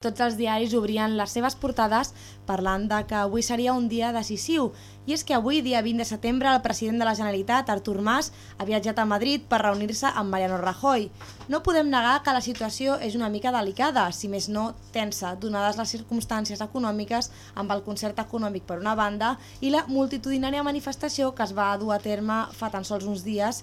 Tots els diaris obrien les seves portades parlant de que avui seria un dia decisiu. I és que avui, dia 20 de setembre, el president de la Generalitat, Artur Mas, ha viatjat a Madrid per reunir-se amb Mariano Rajoy. No podem negar que la situació és una mica delicada, si més no tensa, donades les circumstàncies econòmiques amb el concert econòmic per una banda i la multitudinària manifestació que es va dur a terme fa tan sols uns dies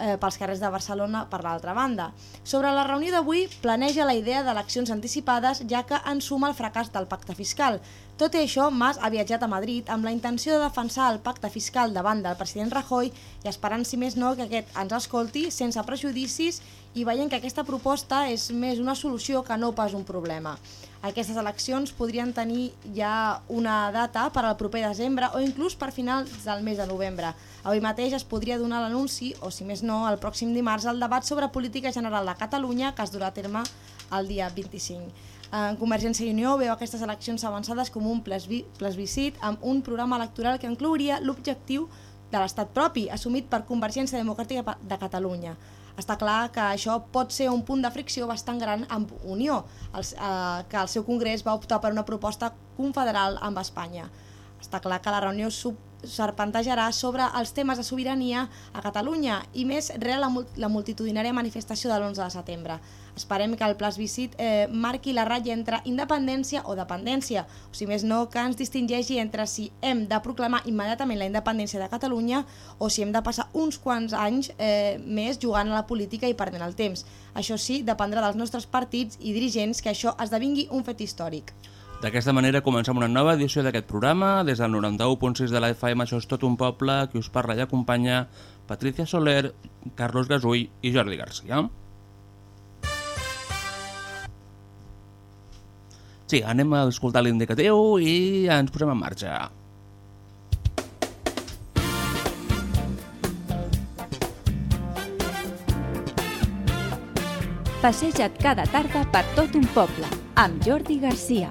eh, pels carrers de Barcelona per l'altra banda. Sobre la reunió d'avui planeja la idea d'eleccions anticipades ja que ensuma el fracàs del pacte fiscal. Tot i això, Mas ha viatjat a Madrid amb la intenció de defensar el pacte fiscal davant del president Rajoy i esperant, si més no, que aquest ens escolti sense prejudicis i veient que aquesta proposta és més una solució que no pas un problema. Aquestes eleccions podrien tenir ja una data per al proper desembre o inclús per finals del mes de novembre. Avui mateix es podria donar l'anunci, o si més no, el pròxim dimarts, el debat sobre política general de Catalunya que es durà a terme el dia 25. En Convergència i Unió veu aquestes eleccions avançades com un plebiscit amb un programa electoral que inclouria l'objectiu de l'estat propi, assumit per Convergència Democràtica de Catalunya. Està clar que això pot ser un punt de fricció bastant gran amb Unió, els, eh, que el seu Congrés va optar per una proposta confederal amb Espanya. Està clar que la reunió sub serpentejarà sobre els temes de sobirania a Catalunya i més rere la, la multitudinària manifestació de l'11 de setembre. Esperem que el plebiscit eh, marqui la ratlla entre independència o dependència, o si més no, que ens distingeixi entre si hem de proclamar immediatament la independència de Catalunya o si hem de passar uns quants anys eh, més jugant a la política i perdent el temps. Això sí, dependrà dels nostres partits i dirigents que això esdevingui un fet històric. D'aquesta manera comencem una nova edició d'aquest programa. Des del 91.6 de la FM, això és tot un poble, qui us parla i acompanya Patricia Soler, Carlos Gasull i Jordi Garcia. Sí, anem a escoltar l'indicatiu i ens posem en marxa. Passeja't cada tarda per tot un poble, amb Jordi Garcia.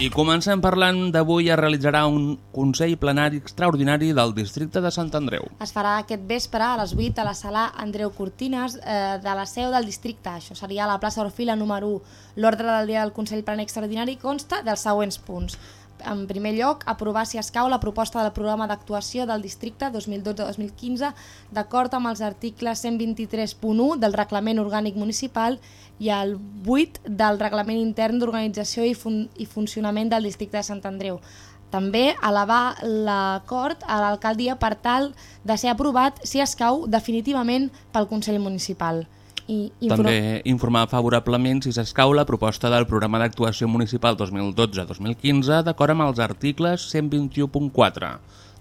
I comencem parlant d'avui es realitzarà un Consell Plenari Extraordinari del districte de Sant Andreu. Es farà aquest vespre a les 8 a la sala Andreu Cortines eh, de la seu del districte. Això seria a la plaça Orfila número 1. L'ordre del dia del Consell Plenari Extraordinari consta dels següents punts en primer lloc, aprovar si escau la proposta del programa d'actuació del districte 2012-2015 d'acord amb els articles 123.1 del Reglament Orgànic Municipal i el 8 del Reglament Intern d'Organització i, fun i Funcionament del districte de Sant Andreu. També elevar l'acord a l'alcaldia per tal de ser aprovat si escau definitivament pel Consell Municipal. I inform... També informar favorablement si s'escau la proposta del Programa d'Actuació Municipal 2012-2015 d'acord amb els articles 121.4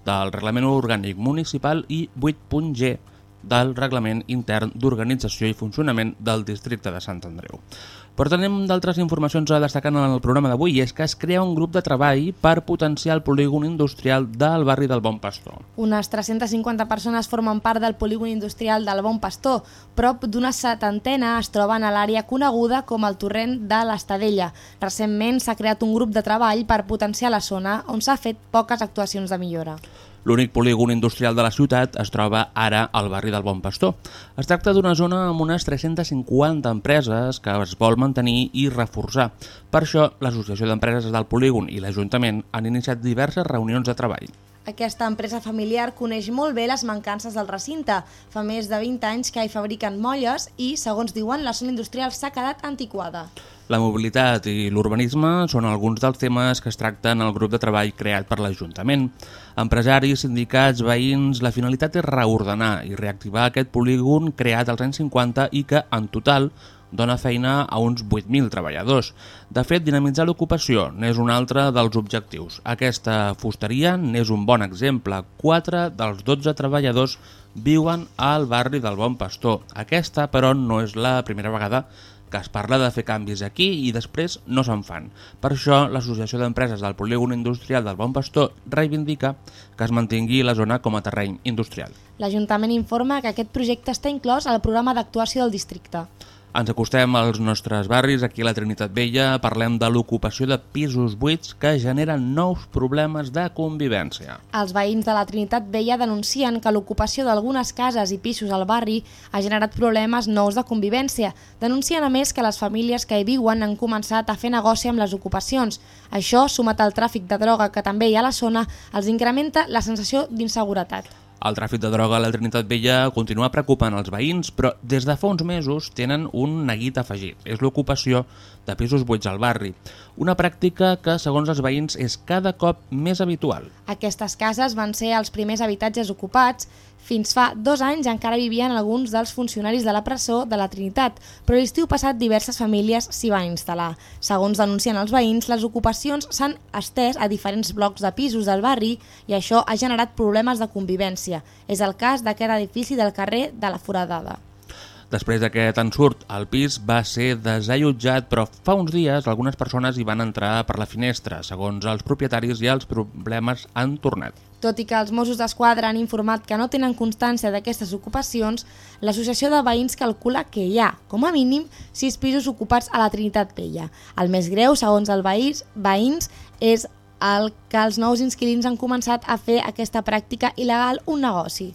del Reglament Orgànic Municipal i 8.g del Reglament Intern d'Organització i Funcionament del Districte de Sant Andreu. Però tenim d'altres informacions a destacar en el programa d'avui i és que es crea un grup de treball per potenciar el polígon industrial del barri del Bon Pastor. Unes 350 persones formen part del polígon industrial del Bon Pastor. Prop d'una setantena es troben a l'àrea coneguda com el torrent de l'Estadella. Recentment s'ha creat un grup de treball per potenciar la zona on s'ha fet poques actuacions de millora. L'únic polígon industrial de la ciutat es troba ara al barri del Bon Pastor. Es tracta d'una zona amb unes 350 empreses que es vol mantenir i reforçar. Per això, l'Associació d'Empreses del Polígon i l'Ajuntament han iniciat diverses reunions de treball. Aquesta empresa familiar coneix molt bé les mancances del recinte. Fa més de 20 anys que hi fabriquen molles i, segons diuen, la zona industrial s'ha quedat antiquada. La mobilitat i l'urbanisme són alguns dels temes que es tracten al grup de treball creat per l'Ajuntament. Empresaris, sindicats, veïns, la finalitat és reordenar i reactivar aquest polígon creat als anys 50 i que, en total, dona feina a uns 8.000 treballadors. De fet, dinamitzar l'ocupació n'és un altre dels objectius. Aquesta fusteria n'és un bon exemple. 4 dels 12 treballadors viuen al barri del Bon Pastor. Aquesta, però, no és la primera vegada que es parla de fer canvis aquí i després no se'n fan. Per això, l'Associació d'Empreses del Polígon Industrial del Bon Pastor reivindica que es mantingui la zona com a terreny industrial. L'Ajuntament informa que aquest projecte està inclòs al programa d'actuació del districte. Ens acostem als nostres barris, aquí a la Trinitat Vella, parlem de l'ocupació de pisos buits que generen nous problemes de convivència. Els veïns de la Trinitat Vella denuncien que l'ocupació d'algunes cases i pisos al barri ha generat problemes nous de convivència. Denuncien a més que les famílies que hi viuen han començat a fer negoci amb les ocupacions. Això, sumat al tràfic de droga que també hi ha a la zona, els incrementa la sensació d'inseguretat. El tràfic de droga a la Trinitat Vella continua preocupant els veïns, però des de fa uns mesos tenen un neguit afegit. És l'ocupació de pisos buits al barri. Una pràctica que, segons els veïns, és cada cop més habitual. Aquestes cases van ser els primers habitatges ocupats fins fa dos anys encara vivien alguns dels funcionaris de la presó de la Trinitat, però l'estiu passat diverses famílies s'hi van instal·lar. Segons denuncien els veïns, les ocupacions s'han estès a diferents blocs de pisos del barri i això ha generat problemes de convivència. És el cas d'aquest edifici del carrer de la Foradada. Després d'aquest ensurt, el pis va ser desallotjat, però fa uns dies algunes persones hi van entrar per la finestra. Segons els propietaris, ja els problemes han tornat. Tot i que els Mossos d'Esquadra han informat que no tenen constància d'aquestes ocupacions, l'Associació de Veïns calcula que hi ha, com a mínim, sis pisos ocupats a la Trinitat Vella. El més greu, segons els veïns, veïns és el que els nous inquilins han començat a fer aquesta pràctica il·legal un negoci.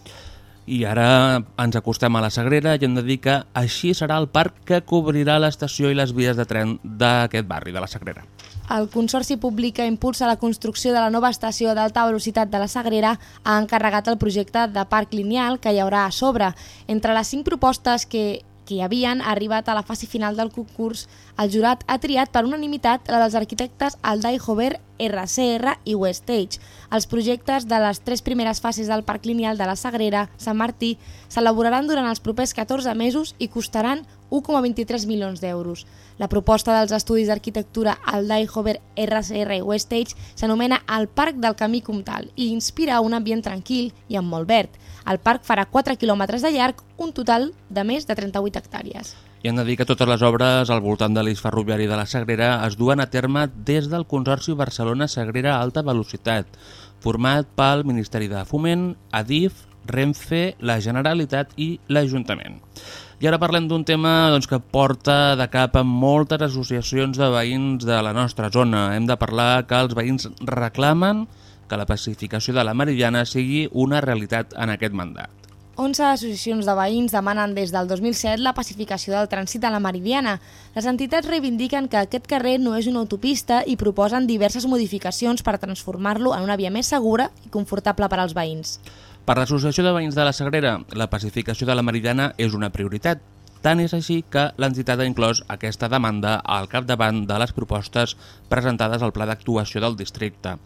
I ara ens acostem a la Sagrera i hem de dir que així serà el parc que cobrirà l'estació i les vies de tren d'aquest barri, de la Sagrera. El Consorci Pública impulsa la construcció de la nova estació d'alta velocitat de la Sagrera ha encarregat el projecte de parc lineal que hi haurà a sobre. Entre les cinc propostes que que havien arribat a la fase final del concurs, el jurat ha triat per unanimitat la dels arquitectes Aldai Hover, RCR i Westage. Els projectes de les tres primeres fases del Parc Lineal de la Sagrera, Sant Martí, s'elaboraran durant els propers 14 mesos i costaran 1,23 milions d'euros. La proposta dels estudis d'arquitectura Aldai Hover RCR i Westage s'anomena el Parc del Camí Comtal i inspira un ambient tranquil i amb molt verd. El parc farà 4 quilòmetres de llarg, un total de més de 38 hectàrees. I hem de dir que totes les obres al voltant de l'eix ferroviari de la Sagrera es duen a terme des del Consorci Barcelona-Sagrera Alta Velocitat, format pel Ministeri de Foment, Adif, Renfe, la Generalitat i l'Ajuntament. I ara parlem d'un tema doncs, que porta de cap a moltes associacions de veïns de la nostra zona. Hem de parlar que els veïns reclamen que la pacificació de la Meridiana sigui una realitat en aquest mandat. 11 associacions de veïns demanen des del 2007 la pacificació del trànsit a la Meridiana. Les entitats reivindiquen que aquest carrer no és una autopista i proposen diverses modificacions per transformar-lo en una via més segura i confortable per als veïns. Per l'Associació de Veïns de la Sagrera, la pacificació de la Meridiana és una prioritat. Tant és així que l'entitat ha inclòs aquesta demanda al capdavant de les propostes presentades al pla d'actuació del districte.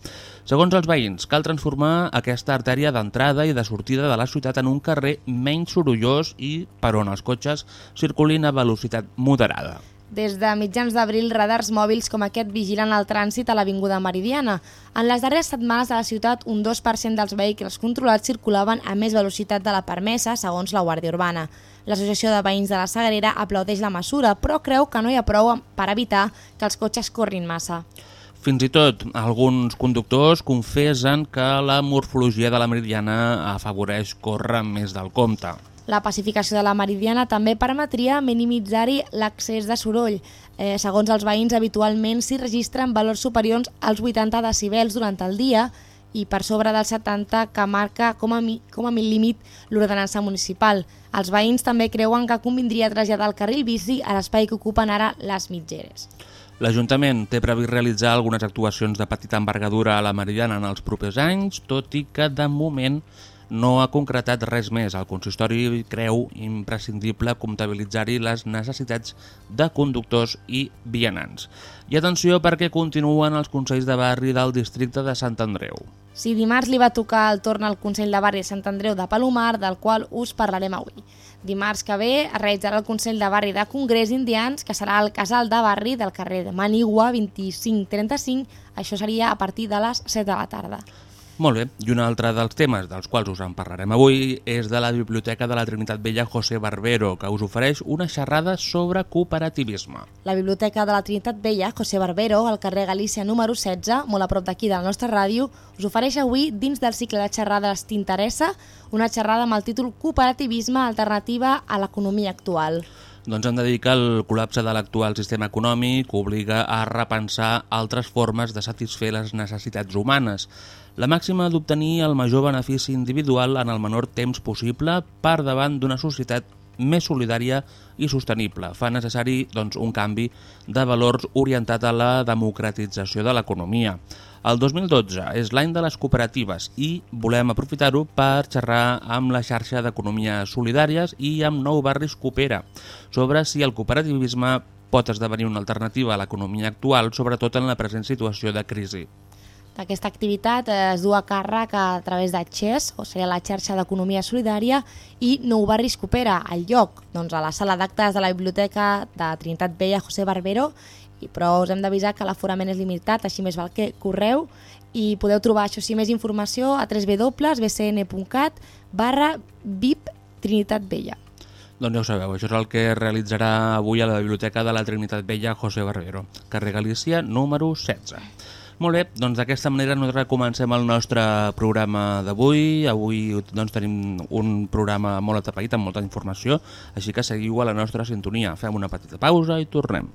Segons els veïns, cal transformar aquesta artèria d'entrada i de sortida de la ciutat en un carrer menys sorollós i per on els cotxes circulin a velocitat moderada. Des de mitjans d'abril, radars mòbils com aquest vigilen el trànsit a l'Avinguda Meridiana. En les darreres setmanes a la ciutat, un 2% dels vehicles controlats circulaven a més velocitat de la permesa, segons la Guàrdia Urbana. L'Associació de Veïns de la Sagrera aplaudeix la mesura, però creu que no hi ha prou per evitar que els cotxes corrin massa. Fins i tot, alguns conductors confesen que la morfologia de la Meridiana afavoreix córrer més del compte. La pacificació de la Meridiana també permetria minimitzar-hi l'accés de soroll. Eh, segons els veïns, habitualment s'hi registren valors superiors als 80 decibels durant el dia i per sobre dels 70 que marca com a, mi, com a límit l'ordenança municipal. Els veïns també creuen que convindria traslladar el carril bici a l'espai que ocupen ara les mitgeres. L'Ajuntament té previst realitzar algunes actuacions de petita envergadura a la Meridiana en els propers anys, tot i que de moment no ha concretat res més. El consistori creu imprescindible comptabilitzar-hi les necessitats de conductors i vianants. I atenció perquè continuen els Consells de Barri del districte de Sant Andreu. Si dimarts li va tocar el torn al Consell de Barri Sant Andreu de Palomar, del qual us parlarem avui. Dimarts que ve es realitzarà el Consell de Barri de Congrés Indians, que serà al casal de barri del carrer de Manigua 2535, això seria a partir de les 7 de la tarda. Molt bé, i un altre dels temes dels quals us en parlarem avui és de la Biblioteca de la Trinitat Vella José Barbero, que us ofereix una xerrada sobre cooperativisme. La Biblioteca de la Trinitat Vella José Barbero, al carrer Galícia número 16, molt a prop d'aquí de la nostra ràdio, us ofereix avui, dins del cicle de xerrades T'interessa, una xerrada amb el títol Cooperativisme alternativa a l'economia actual doncs hem de dir que el col·lapse de l'actual sistema econòmic obliga a repensar altres formes de satisfer les necessitats humanes. La màxima d'obtenir el major benefici individual en el menor temps possible per davant d'una societat més solidària i sostenible. Fa necessari doncs, un canvi de valors orientat a la democratització de l'economia. El 2012 és l'any de les cooperatives i volem aprofitar-ho per xerrar amb la xarxa d'economia solidàries i amb Nou Barris Coopera sobre si el cooperativisme pot esdevenir una alternativa a l'economia actual, sobretot en la present situació de crisi. Aquesta activitat es du a càrrec a través de XES, o sigui, la xarxa d'economia solidària, i Nou Barris Coopera, al lloc, doncs, a la sala d'actes de la Biblioteca de Trinitat Vella José Barbero, i però us hem d'avisar que l'aforament és limitat, així més val que correu, i podeu trobar, això sí, més informació a www.bcn.cat barra VIP Trinitat Vella. Doncs ja ho sabeu, això és el que realitzarà avui a la Biblioteca de la Trinitat Vella José Barbero, carrer Galícia número 16. Molt bé, doncs d'aquesta manera nosaltres comencem el nostre programa d'avui. Avui doncs, tenim un programa molt atapeït amb molta informació, així que seguiu a la nostra sintonia. Fem una petita pausa i tornem.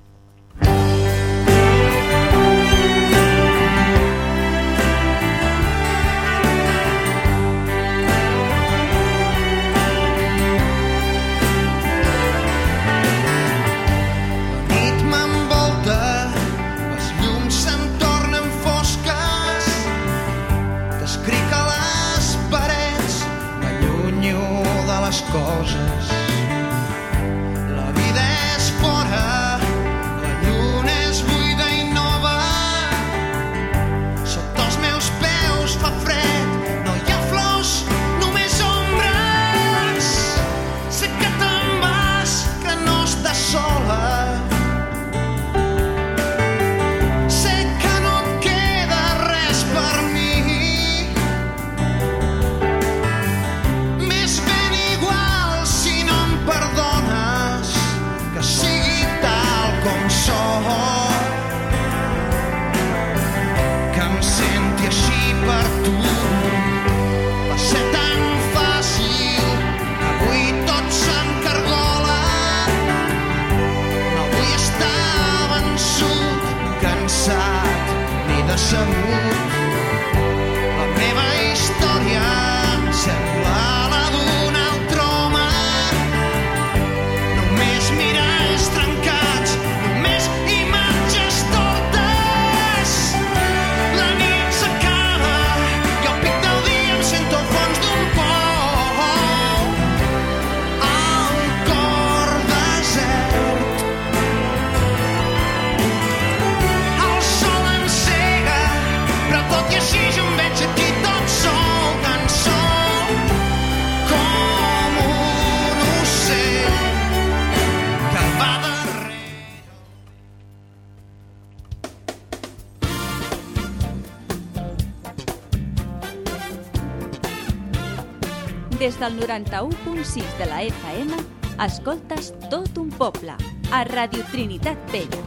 Del 91.6 de la FM, escoltes tot un poble, a Radio Trinitat Vella.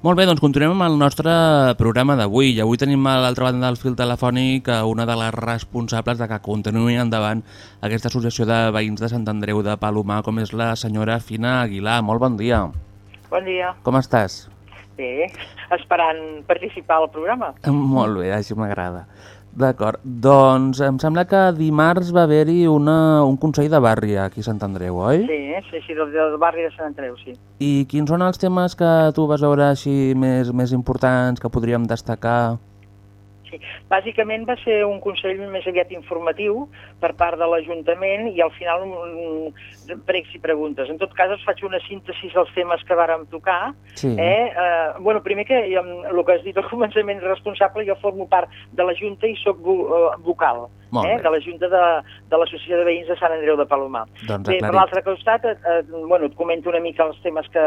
Molt bé, doncs continuem amb el nostre programa d'avui. I avui tenim a l'altra banda del fil telefònic una de les responsables de que continuï endavant aquesta associació de veïns de Sant Andreu de Palomar, com és la senyora Fina Aguilar. Molt bon dia. Bon dia. Com estàs? Bé, esperant participar al programa. Molt bé, així m'agrada. D'acord, doncs em sembla que dimarts va haver-hi un Consell de Barri aquí a Sant Andreu, oi? Sí, sí, sí, del, del barri de Sant Andreu, sí. I quins són els temes que tu vas veure així més, més importants que podríem destacar? Sí, bàsicament va ser un consell més aviat informatiu per part de l'Ajuntament i al final pregs i preguntes. En tot cas, es faig una síntesi dels temes que vàrem tocar. Sí. Eh? Eh, bueno, primer que el que has dit al començament responsable, jo formo part de la Junta i sóc vo, eh, vocal. Eh, de la Junta de, de l'Associació de Veïns de Sant Andreu de Palomar. Doncs Bé, per l'altre costat, eh, eh, bueno, et comento una mica els temes que,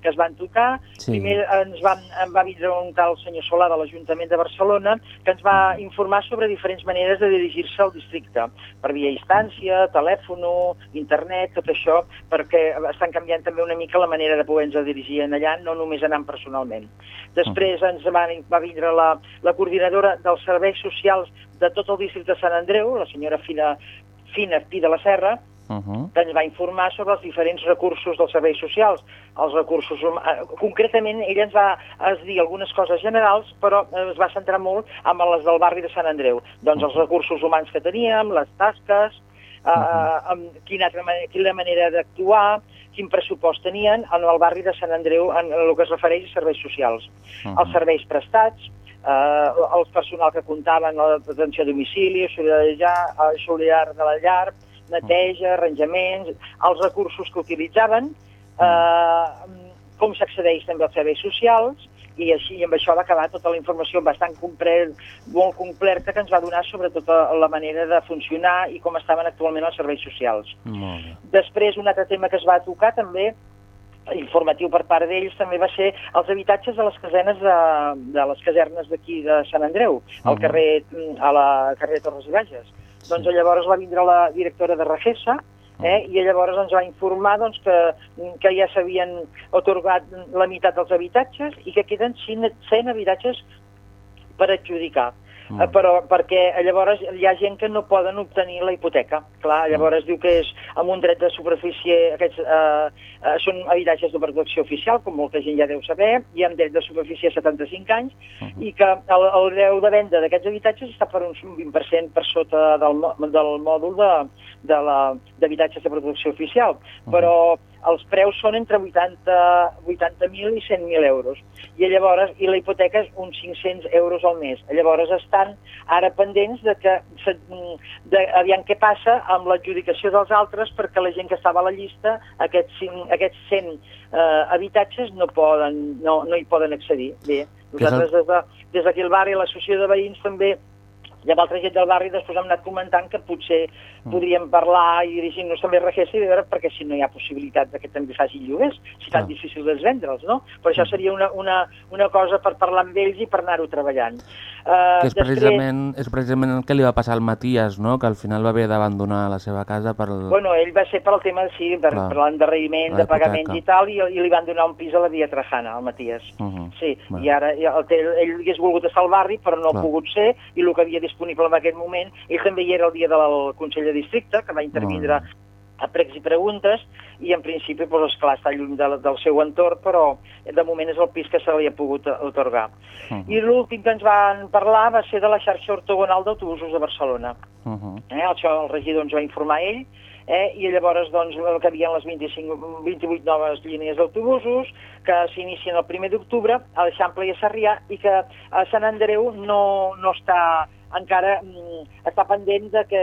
que es van tocar. Sí. Primer ens van, em va vindre un tal senyor Solà de l'Ajuntament de Barcelona que ens va informar sobre diferents maneres de dirigir-se al districte, per via instància, telèfon, internet, tot això, perquè estan canviant també una mica la manera de poder-nos dirigir en allà, no només anant personalment. Després ens va, va vindre la, la coordinadora dels serveis socials de tot el districte de Sant Andreu, la senyora Fina, Fina Pi de la Serra, Uh -huh. que ens va informar sobre els diferents recursos dels serveis socials. Els recursos hum- eh, Concretament, ella ens va es dir algunes coses generals, però eh, es va centrar molt en les del barri de Sant Andreu. Doncs els recursos humans que teníem, les tasques, eh, amb quina, altra manera, quina manera d'actuar, quin pressupost tenien en el barri de Sant Andreu en el que es refereix a serveis socials. Mhm. Els serveis prestats, eh, el personal que comptaven, l'atenció a domicili, solidaritzar, eh, solidar de la llar, neteja, arranjaments, els recursos que utilitzaven, eh, com s'accedeix també als serveis socials, i així amb això va acabar tota la informació bastant complet, molt completa que ens va donar sobre tota la manera de funcionar i com estaven actualment els serveis socials. Molt bé. Després, un altre tema que es va tocar també, informatiu per part d'ells, també va ser els habitatges de les casenes de, de les casernes d'aquí de Sant Andreu, al Mhm. carrer, a la carrer Torres i Bages. Doncs llavors va vindre la directora de Regesa, eh, i llavors ens va informar doncs, que, que ja s'havien otorgat la meitat dels habitatges i que queden 100 100 habitatges per adjudicar. Mm. Eh, però perquè llavors hi ha gent que no poden obtenir la hipoteca. Clar, llavors diu que és amb un dret de superfície, aquests eh, eh, són habitatges de protecció oficial, com molta gent ja deu saber, i amb dret de superfície a 75 anys, i que el, el preu de venda d'aquests habitatges està per uns 20% per sota del, del mòdul de, de la- d'habitatges de, protecció oficial. Però els preus són entre 80 80.000 i 100.000 euros. I llavors, i la hipoteca és uns 500 euros al mes. Llavors estan ara pendents de que se- de, aviam què passa amb l'adjudicació dels altres perquè la gent que estava a la llista, aquests, cinc, aquests 100 eh, habitatges no, poden, no, no hi poden accedir. Bé, el- nosaltres des de- des d'aquí al barri, l'associació de veïns també amb altra gent del barri després hem anat comentant que potser Mm. podríem parlar i dirigir-nos també a Regesa i veure perquè si no hi ha possibilitat que també facin lloguers, si tan Clar. difícil és vendre'ls, no? Per això seria una, una, una cosa per parlar amb ells i per anar-ho treballant. Uh, Que és precisament, és precisament el que li va passar al Matías, no? que al final va haver d'abandonar la seva casa per... Bueno, ell va ser per al tema, sí, per, Clar. per l'endarreriment de pagaments i tal, i, i li van donar un pis a la Via Trajana, al Matías. Uh -huh. Sí, Bé. i ara el ell hagués volgut estar al barri, però no Clar. ha pogut ser, i el que havia disponible en aquell moment, ell també hi era el dia del Consell de Districte, que va intervindre a pregs i preguntes, i en principi, doncs, esclar, està lluny de, del seu entorn, però de moment és el pis que se li ha pogut otorgar. Uh -huh. I l'últim que ens van parlar va ser de la xarxa ortogonal d'autobusos de Barcelona. Uh -huh. Eh? Això el regidor ens va informar ell, eh? i llavors doncs, que havien les 25, 28 noves línies d'autobusos que s'inicien el primer d'octubre a l'Eixample i a Sarrià i que a Sant Andreu no, no està encara mm, està pendent de que,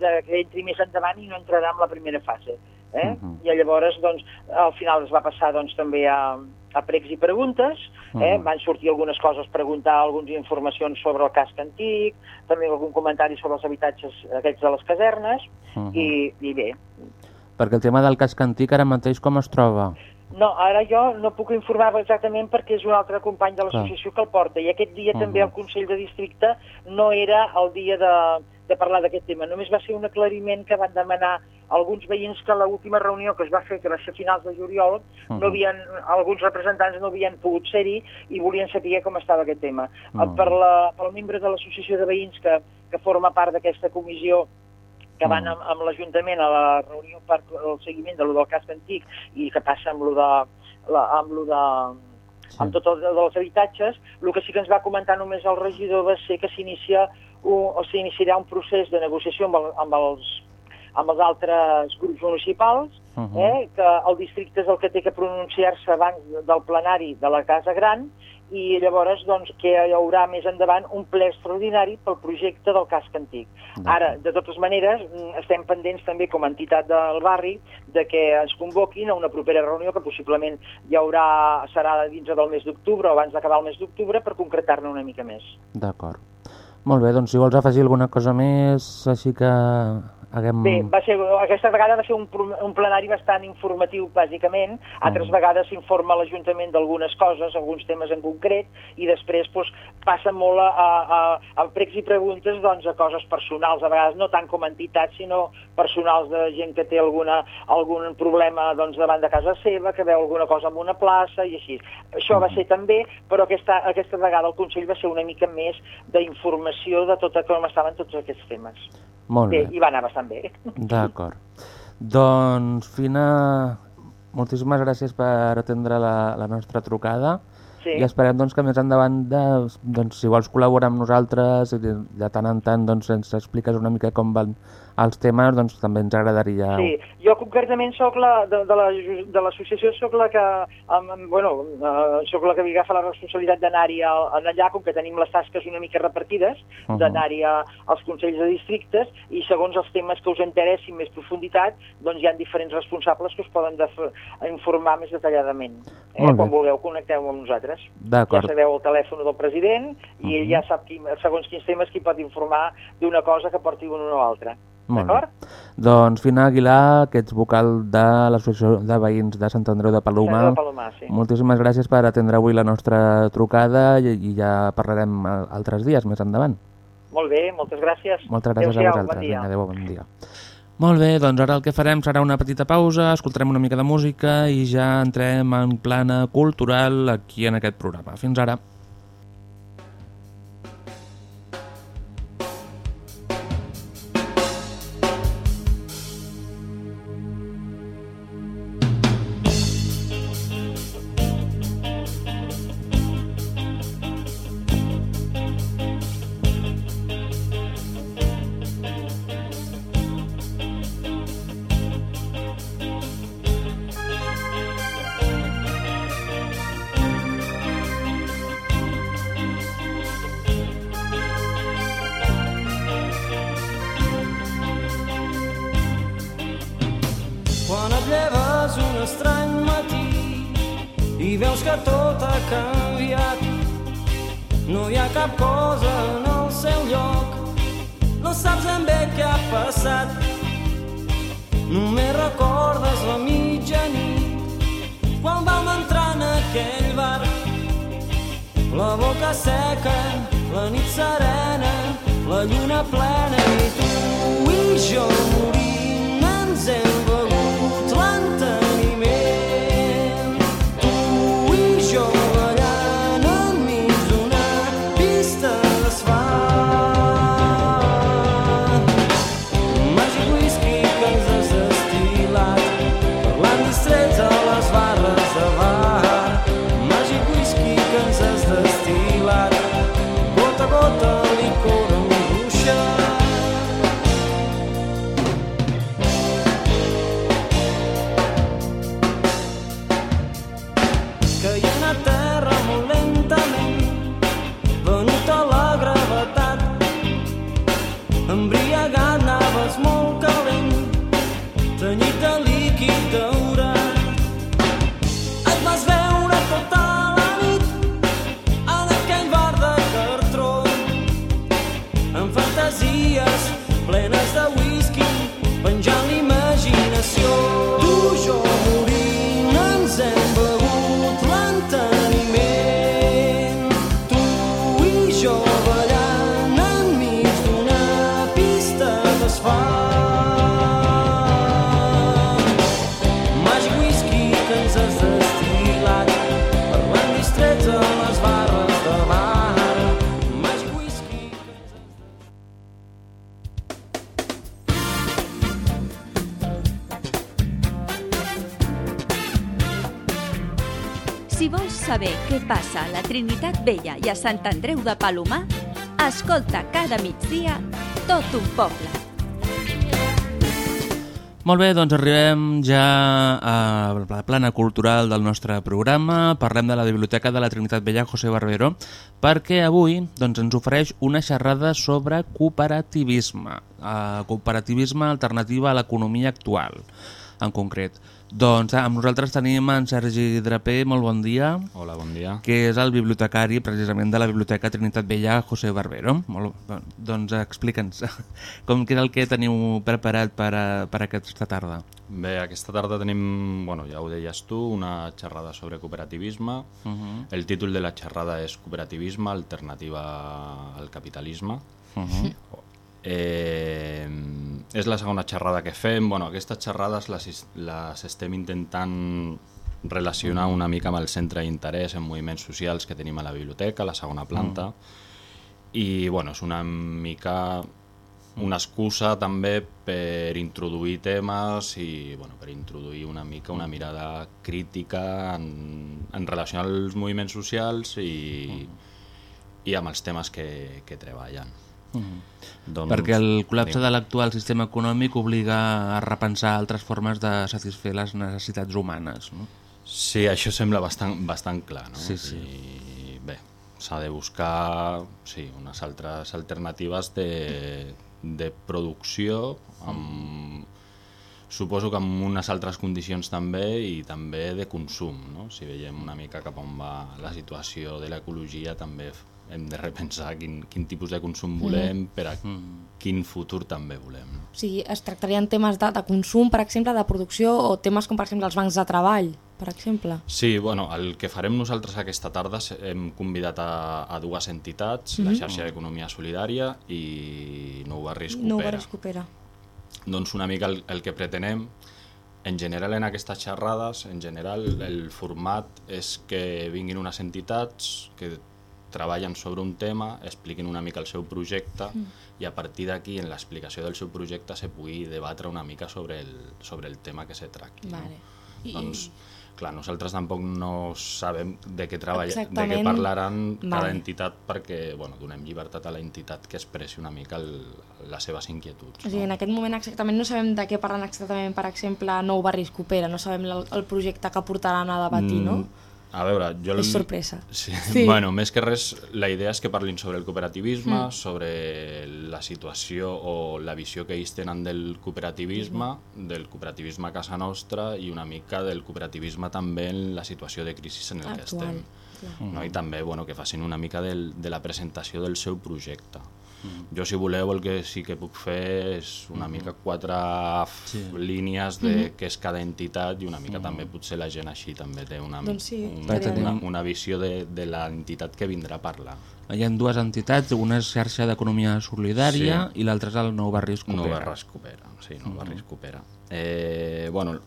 de que entri més endavant i no entrarà en la primera fase. Eh? Mhm. I llavors, doncs, al final es va passar doncs, també a, a pregs i preguntes, eh? Mhm. van sortir algunes coses, preguntar algunes informacions sobre el casc antic, també algun comentari sobre els habitatges aquests de les casernes, Mhm. i, i bé. Perquè el tema del casc antic ara mateix com es troba? No, ara jo no puc informar exactament perquè és un altre company de l'associació que el porta, i aquest dia Mhm. també el Consell de Districte no era el dia de, de parlar d'aquest tema, només va ser un aclariment que van demanar alguns veïns que a l'última reunió que es va fer, que va ser a finals de juliol, Mhm. no havien, alguns representants no havien pogut ser-hi i volien saber com estava aquest tema. Mhm. Per, la, per el membre de l'associació de veïns que, que forma part d'aquesta comissió que van Mhm. amb, amb l'Ajuntament a la reunió per el seguiment de lo del casc antic i que passa amb lo de, la, amb lo de Sí. amb tot el de- dels habitatges, el que sí que ens va comentar només el regidor va ser que s'inicia o s'iniciarà un procés de negociació amb, el, amb, els, amb els altres grups municipals, Uh -huh. eh, que el districte és el que té que pronunciar-se abans del plenari de la Casa Gran i llavors doncs, que hi haurà més endavant un ple extraordinari pel projecte del casc antic. Ara, de totes maneres, mm, estem pendents també com a entitat del barri de que ens convoquin a una propera reunió que possiblement hi haurà, serà dins del mes d'octubre o abans d'acabar el mes d'octubre per concretar-ne una mica més. D'acord. Molt bé, doncs si vols afegir alguna cosa més, així que haguem... Bé, va ser, aquesta vegada va ser un, un plenari bastant informatiu, bàsicament. Altres mm. vegades s'informa l'Ajuntament d'algunes coses, alguns temes en concret, i després doncs, passa molt a, a, a pregs i preguntes doncs, a coses personals, a vegades no tant com a entitats, sinó personals de gent que té alguna, algun problema doncs, davant de casa seva, que veu alguna cosa en una plaça i així. Això va mm. ser també, però aquesta, aquesta vegada el Consell va ser una mica més d'informació de tot com estaven tots aquests temes. Molt bé. bé. I va anar bastant bé. D'acord. Doncs, Fina, moltíssimes gràcies per atendre la, la nostra trucada. Sí. I esperem doncs, que més endavant, de, doncs, si vols col·laborar amb nosaltres, de, tant en tant doncs, ens expliques una mica com van els temes, doncs també ens agradaria... Sí, jo concretament sóc la, de, de l'associació, sóc la que, um, bueno, uh, sóc la que agafa la responsabilitat d'anar-hi allà, com que tenim les tasques una mica repartides, uh -huh. d'anar-hi als consells de districtes, i segons els temes que us interessin més profunditat, doncs hi ha diferents responsables que us poden informar més detalladament. Eh? Quan vulgueu, connecteu amb nosaltres. D'acord. Ja sabeu el telèfon del president, i uh -huh. ell ja sap qui, segons quins temes qui pot informar d'una cosa que porti una o altra. D'acord? Doncs Fina Aguilar, que ets vocal de l'Associació de Veïns de Sant Andreu de Palomar. De Palomar sí. Moltíssimes gràcies per atendre avui la nostra trucada i, i ja parlarem altres dies més endavant. Molt bé, moltes gràcies. Moltes gràcies a vosaltres. Bon dia. Adéu, bon dia. Molt bé, doncs ara el que farem serà una petita pausa, escoltarem una mica de música i ja entrem en plana cultural aquí en aquest programa. Fins ara. A Sant Andreu de Palomar, escolta cada migdia tot un poble. Molt bé, doncs arribem ja a la plana cultural del nostre programa. Parlem de la Biblioteca de la Trinitat Vella José Barbero perquè avui doncs, ens ofereix una xerrada sobre cooperativisme, eh, cooperativisme alternativa a l'economia actual. en concret. Doncs amb nosaltres tenim en Sergi Draper, molt bon dia. Hola, bon dia. Que és el bibliotecari precisament de la Biblioteca Trinitat Vella, José Barbero. Molt, doncs explica'ns, com que és el que teniu preparat per, a, per aquesta tarda? Bé, aquesta tarda tenim, bueno, ja ho deies tu, una xerrada sobre cooperativisme. Uh -huh. El títol de la xerrada és Cooperativisme, alternativa al capitalisme. Uh -huh. Eh, és la segona xerrada que fem. Bueno, aquestes xerrades les, les estem intentant relacionar una mica amb el centre d'interès en moviments socials que tenim a la biblioteca, a la segona planta, mm. i bueno, és una mica una excusa també per introduir temes i bueno, per introduir una mica una mirada crítica en, en relació als moviments socials i, mm. i amb els temes que, que treballen. Mm -hmm. doncs, Perquè el col·lapse de l'actual sistema econòmic obliga a repensar altres formes de satisfer les necessitats humanes. No? Sí, això sembla bastant, bastant clar. No? Sí, sí. I bé, s'ha de buscar sí, unes altres alternatives de, de producció amb, suposo que amb unes altres condicions també i també de consum. No? Si veiem una mica cap on va la situació de l'ecologia també hem de repensar quin, quin tipus de consum volem, mm. per a mm. quin futur també volem. No? Sigui, es tractarien temes de, de consum, per exemple, de producció, o temes com, per exemple, els bancs de treball, per exemple? Sí, bueno, el que farem nosaltres aquesta tarda hem convidat a, a dues entitats, mm -hmm. la xarxa d'Economia Solidària i Nou Barris Coopera. Nou Barris Coopera. Doncs una mica el, el que pretenem en general en aquestes xerrades, en general el format és que vinguin unes entitats que treballen sobre un tema, expliquin una mica el seu projecte mm. i a partir d'aquí, en l'explicació del seu projecte, se pugui debatre una mica sobre el, sobre el tema que se tracti. Vale. No? I... Doncs, clar, nosaltres tampoc no sabem de què treballa, de què parlaran vale. cada entitat perquè bueno, donem llibertat a la entitat que expressi una mica el, les seves inquietuds. O sigui, no? en aquest moment exactament no sabem de què parlen exactament, per exemple, Nou Barris Coopera, no sabem el, el projecte que portaran a debatir, mm, no? A veure, jo... És sorpresa. Sí. sí. Bueno, més que res, la idea és que parlin sobre el cooperativisme, mm. sobre la situació o la visió que ells tenen del cooperativisme, mm. del cooperativisme a casa nostra i una mica del cooperativisme també en la situació de crisi en el Actual. que estem. Mm. No? I també bueno, que facin una mica del, de la presentació del seu projecte. Mm. Jo, si voleu, el que sí que puc fer és una mm. mica quatre sí. línies de mm. què és cada entitat i una mica mm. també potser la gent així també té una, doncs sí, una, una, una visió de, de l'entitat que vindrà a parlar. Hi ha dues entitats, una és xarxa d'economia solidària sí. i l'altra és el Nou Barris Copera. Nou Barris Copera, sí, Nou mm. Barris Copera. Eh, bueno,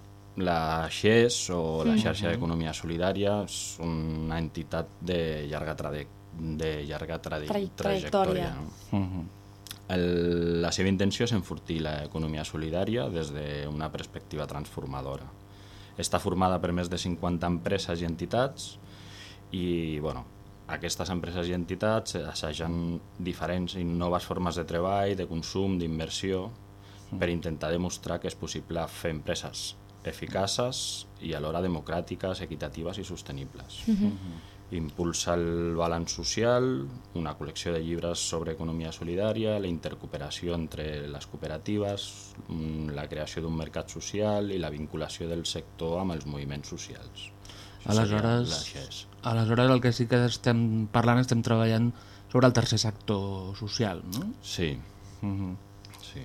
la XES o la xarxa d'economia solidària és una entitat de llarga trajectòria de llarga tra Tra trajectòria. No? Uh -huh. El, la seva intenció és enfortir l'economia solidària des d'una perspectiva transformadora. Està formada per més de 50 empreses i entitats i bueno, aquestes empreses i entitats assaguen diferents i noves formes de treball, de consum, d'inversió, per intentar demostrar que és possible fer empreses eficaces i alhora democràtiques, equitatives i sostenibles. Uh -huh impulsa el balanç social, una col·lecció de llibres sobre economia solidària, la intercooperació entre les cooperatives, mm, la creació d'un mercat social i la vinculació del sector amb els moviments socials. aleshores, aleshores el que sí que estem parlant, estem treballant sobre el tercer sector social, no? Sí. Uh -huh. sí.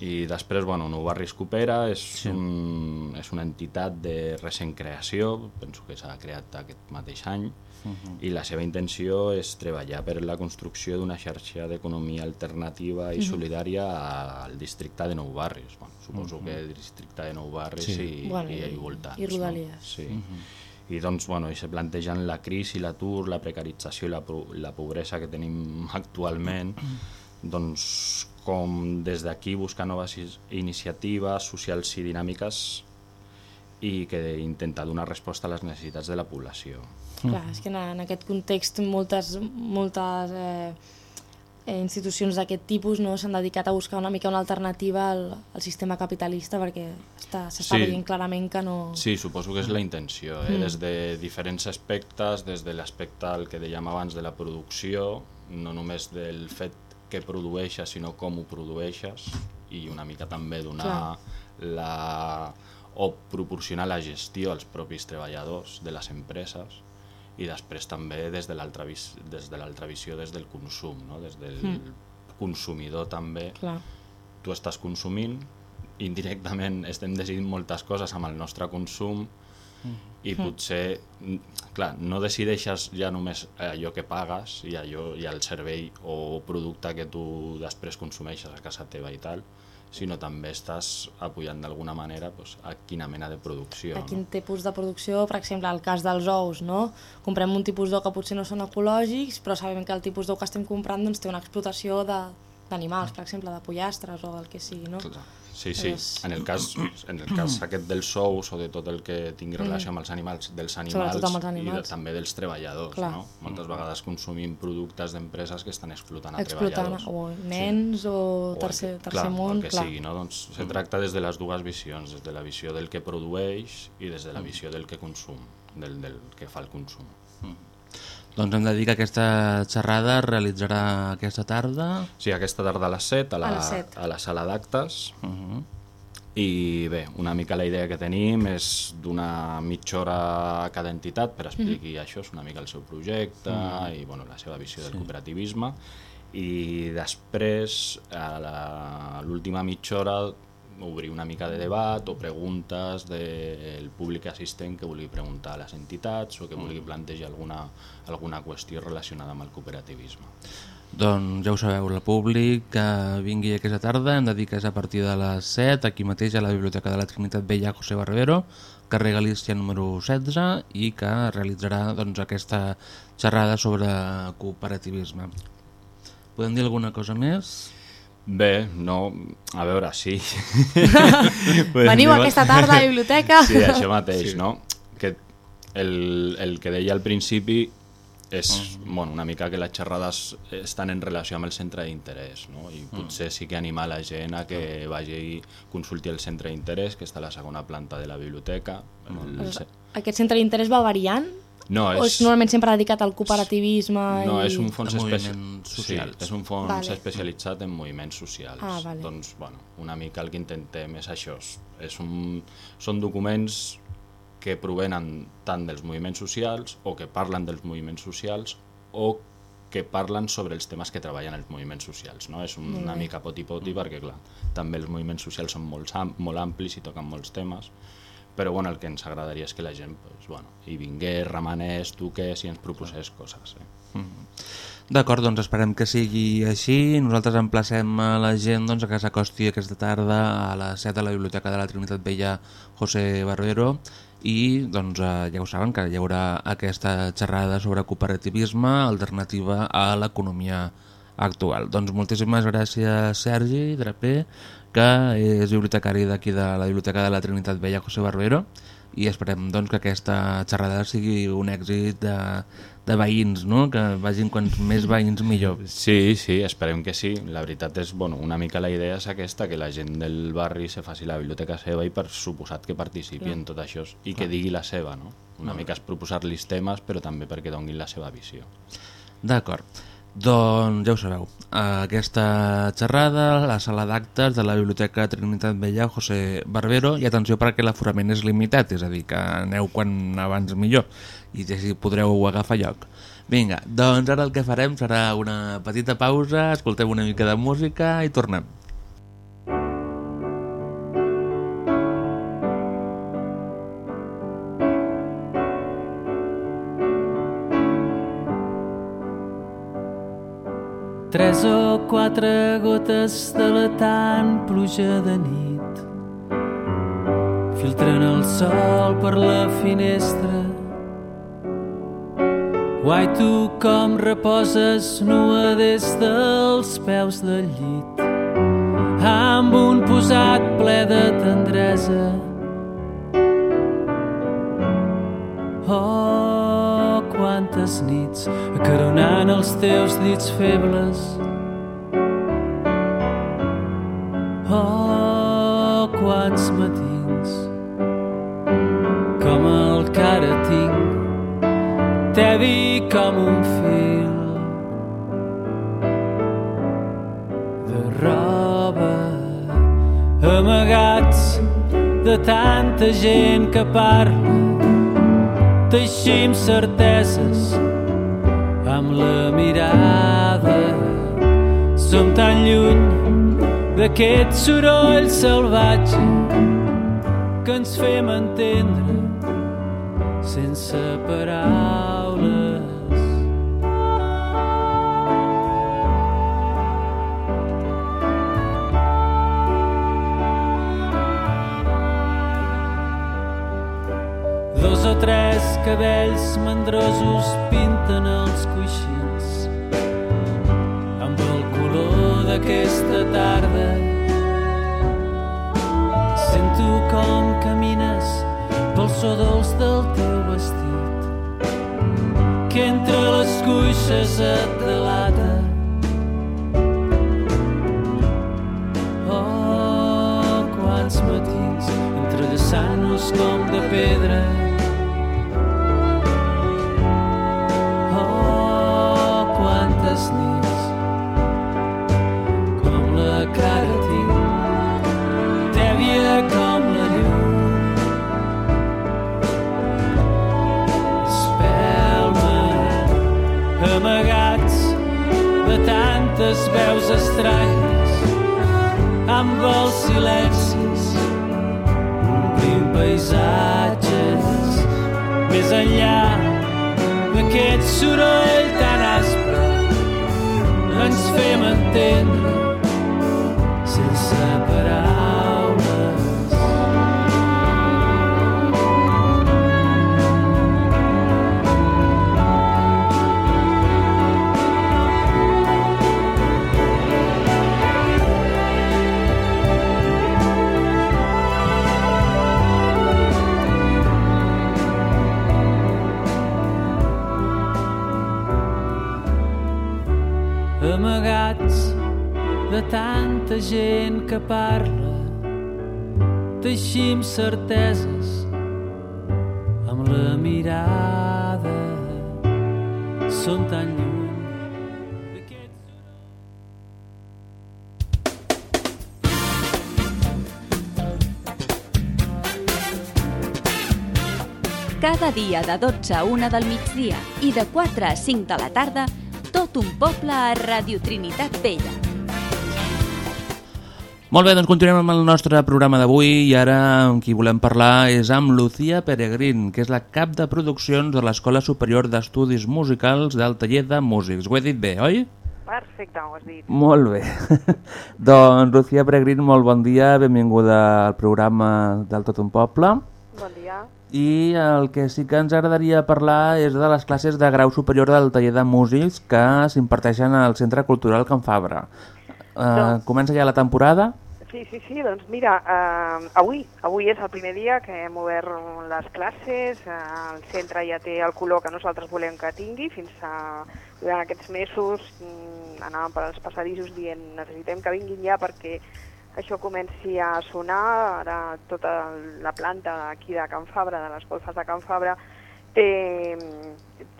I després, bueno, Nou Barris Coopera és, sí. un, és una entitat de recent creació, penso que s'ha creat aquest mateix any, uh -huh. i la seva intenció és treballar per la construcció d'una xarxa d'economia alternativa i uh -huh. solidària al districte de Nou Barris. Bueno, suposo uh -huh. que el districte de Nou Barris sí. i, bueno, i, i, i voltants. I Rodalies. No? Sí. Uh -huh i doncs, bueno, i se plantegen la crisi, l'atur, la precarització i la, la pobresa que tenim actualment, doncs com des d'aquí buscar noves iniciatives socials i dinàmiques i que intenta donar resposta a les necessitats de la població. Clar, és que en, en aquest context moltes, moltes eh, eh, institucions d'aquest tipus no s'han dedicat a buscar una mica una alternativa al, al sistema capitalista perquè s'està sí. veient clarament que no... Sí, suposo que és la intenció, eh? mm. des de diferents aspectes, des de l'aspecte el que dèiem abans de la producció, no només del fet que produeixes, sinó com ho produeixes, i una mica també donar Clar. la o proporcionar la gestió als propis treballadors de les empreses i després també des de l'altra vis des de l'altra visió des del consum, no? des del mm. consumidor també. Clar. Tu estàs consumint, indirectament estem decidint moltes coses amb el nostre consum i potser, clar, no decideixes ja només allò que pagues i, allò, i el servei o producte que tu després consumeixes a casa teva i tal, sinó també estàs apoyant d'alguna manera pues, a quina mena de producció. A quin no? tipus de producció, per exemple, el cas dels ous, no? Comprem un tipus d'ou que potser no són ecològics, però sabem que el tipus d'ou que estem comprant doncs, té una explotació d'animals, per exemple, de pollastres o del que sigui, no? Clar. Sí, sí. En el cas, en el cas aquest dels sous o de tot el que tingui relació amb els animals, dels animals, els animals. i de, també dels treballadors, Clar. no? Moltes vegades consumim productes d'empreses que estan explotant a explotant, treballadors. O nens sí. o tercer, o tercer clar, món. el que clar. sigui, no? Doncs se tracta des de les dues visions, des de la visió del que produeix i des de la visió del que consum, del, del que fa el consum. Doncs hem de dir que aquesta xerrada es realitzarà aquesta tarda. Sí, aquesta tarda a les 7 a la, A les set. a la sala d'actes. Uh -huh. I bé, una mica la idea que tenim és donar mitja hora a cada entitat per expliqui això, és una mica el seu projecte i bueno, la seva visió del cooperativisme i després a la- a l'última mitja hora obrir una mica de debat o preguntes del públic assistent que vulgui preguntar a les entitats o que vulgui plantejar alguna, alguna qüestió relacionada amb el cooperativisme. Doncs ja ho sabeu, el públic que vingui aquesta tarda hem de dir que és a partir de les 7 aquí mateix a la Biblioteca de la Trinitat Vella José Barbero, carrer Galícia número 16 i que realitzarà doncs, aquesta xerrada sobre cooperativisme. Podem dir alguna cosa més? Bé, no... A veure, sí. Veniu aquesta tarda a la biblioteca. Sí, això mateix, sí. no? Que el, el que deia al principi és Mm. bueno, una mica que les xerrades estan en relació amb el centre d'interès no? Mm. i potser sí que animar la gent a que vagi i consulti el centre d'interès que està a la segona planta de la biblioteca Mm. el, ce- Aquest centre d'interès va variant? No, O és normalment sempre dedicat al cooperativisme? No, i... és un fons De especi- moviments socials. Sí, és un fons Vale. especialitzat en moviments socials. Ah, vale. Doncs, bueno, una mica el que intentem és això. És un, són documents que provenen tant dels moviments socials o que parlen dels moviments socials o que parlen sobre els temes que treballen els moviments socials. No? És un, una mica poti-poti perquè, clar, també els moviments socials són molt, molt amplis i toquen molts temes, però bueno, el que ens agradaria és que la gent pues, bueno, hi vingués, remanés, toqués i ens proposés coses. Eh? D'acord, doncs esperem que sigui així. Nosaltres emplacem a la gent doncs, a que s'acosti aquesta tarda a les 7 a la Biblioteca de la Trinitat Vella José Barbero i doncs, eh, ja ho saben que hi haurà aquesta xerrada sobre cooperativisme alternativa a l'economia actual. Doncs moltíssimes gràcies Sergi Draper, que és bibliotecari d'aquí de la Biblioteca de la Trinitat Vella José Barbero i esperem doncs, que aquesta xerrada sigui un èxit de, de veïns, no? que vagin quants més veïns millor. Sí, sí, esperem que sí. La veritat és, bueno, una mica la idea és aquesta, que la gent del barri se faci la biblioteca seva i per suposat que participi en tot això i que digui la seva, no? Una mica és proposar-los temes, però també perquè donguin la seva visió. D'acord. Doncs ja ho sabeu, aquesta xerrada, la sala d'actes de la Biblioteca Trinitat Vella José Barbero i atenció perquè l'aforament és limitat, és a dir, que aneu quan abans millor i així podreu agafar lloc. Vinga, doncs ara el que farem serà una petita pausa, escoltem una mica de música i tornem. Tres o quatre gotes de la tan pluja de nit filtren el sol per la finestra. Guai, tu com reposes nua des dels peus del llit amb un posat ple de tendresa. Oh, quantes nits acaronant els teus dits febles. Oh, quants matins com el que ara tinc tevi com un fil de roba amagats de tanta gent que parla. Teixim certeses amb la mirada. Som tan lluny d'aquest soroll salvatge que ens fem entendre sense paraules. Cabells mandrosos pinten els coixins amb el color d'aquesta tarda. Sento com camines pel so dolç del teu vestit que entre les cuixes et delata. Oh, com de pedra silencis omplim paisatges més enllà d'aquest soroll tan aspre. Ens fem entendre Teixim certeses amb la mirada. Som tan lluny Cada dia de 12 a 1 del migdia i de 4 a 5 de la tarda, tot un poble a Radio Trinitat Vella. Molt bé, doncs continuem amb el nostre programa d'avui i ara amb qui volem parlar és amb Lucía Peregrín, que és la cap de produccions de l'Escola Superior d'Estudis Musicals del Taller de Músics. Ho he dit bé, oi? Perfecte, ho has dit. Molt bé. doncs Lucía Peregrín, molt bon dia, benvinguda al programa del Tot un Poble. Bon dia. I el que sí que ens agradaria parlar és de les classes de grau superior del taller de músics que s'imparteixen al Centre Cultural Can Fabra. Uh, Doncs- comença ja la temporada? Sí, sí, sí, doncs mira, eh, avui, avui és el primer dia que hem obert les classes, eh, el centre ja té el color que nosaltres volem que tingui, fins a, durant aquests mesos mm, anàvem per als passadissos dient necessitem que vinguin ja perquè això comenci a sonar, ara tota la planta aquí de Can Fabra, de les golfes de Can Fabra, té,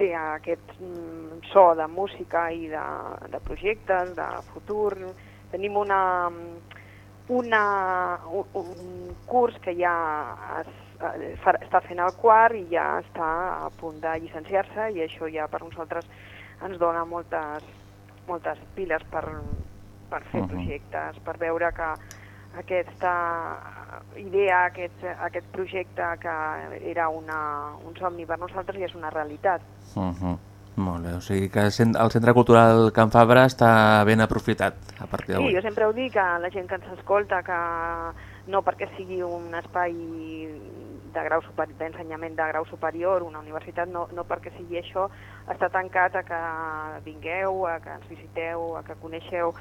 té aquest mm, so de música i de, de projectes, de futur. Tenim una, una, un, un curs que ja es, està fent el quart i ja està a punt de llicenciar-se i això ja per nosaltres ens dona moltes, moltes piles per, per fer Mhm. projectes, per veure que aquesta idea, aquest, aquest projecte que era una, un somni per nosaltres ja és una realitat. Uh -huh. Molt bé, o sigui que el cen- el Centre Cultural Can Fabra està ben aprofitat a partir Sí, d'avui. jo sempre ho dic a la gent que ens escolta que no perquè sigui un espai de grau d'ensenyament de grau superior, una universitat, no, no perquè sigui això, està tancat a que vingueu, a que ens visiteu, a que coneixeu.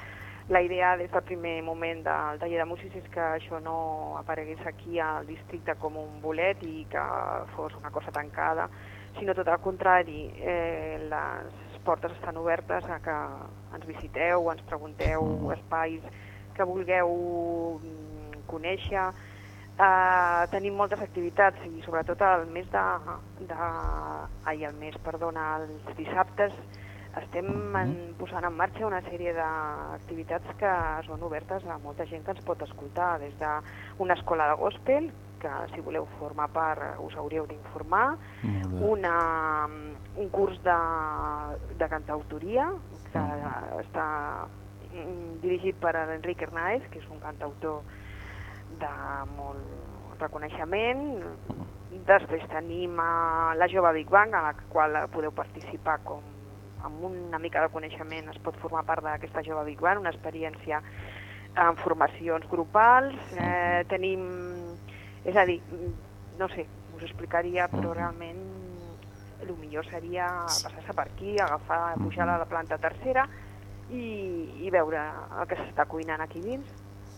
La idea des del primer moment del taller de músics és que això no aparegués aquí al districte com un bolet i que fos una cosa tancada, sinó tot el contrari, eh, les portes estan obertes a que ens visiteu, ens pregunteu espais que vulgueu mm, conèixer. Uh, tenim moltes activitats i sobretot el mes de, de ai, el mes, perdona, els dissabtes estem en, posant en marxa una sèrie d'activitats que són obertes a molta gent que ens pot escoltar, des d'una escola de gospel, que si voleu formar part us hauríeu d'informar, una, un curs de, de cantautoria que està mm, dirigit per Enric Hernáez, que és un cantautor de molt reconeixement. Després tenim la Jove Big Bang, a la qual podeu participar com amb una mica de coneixement es pot formar part d'aquesta Jove Big Bang, una experiència en formacions grupals. Eh, tenim, és a dir, no sé, us explicaria, però realment el millor seria passar-se per aquí, agafar, pujar a la planta tercera i, i veure el que s'està cuinant aquí dins.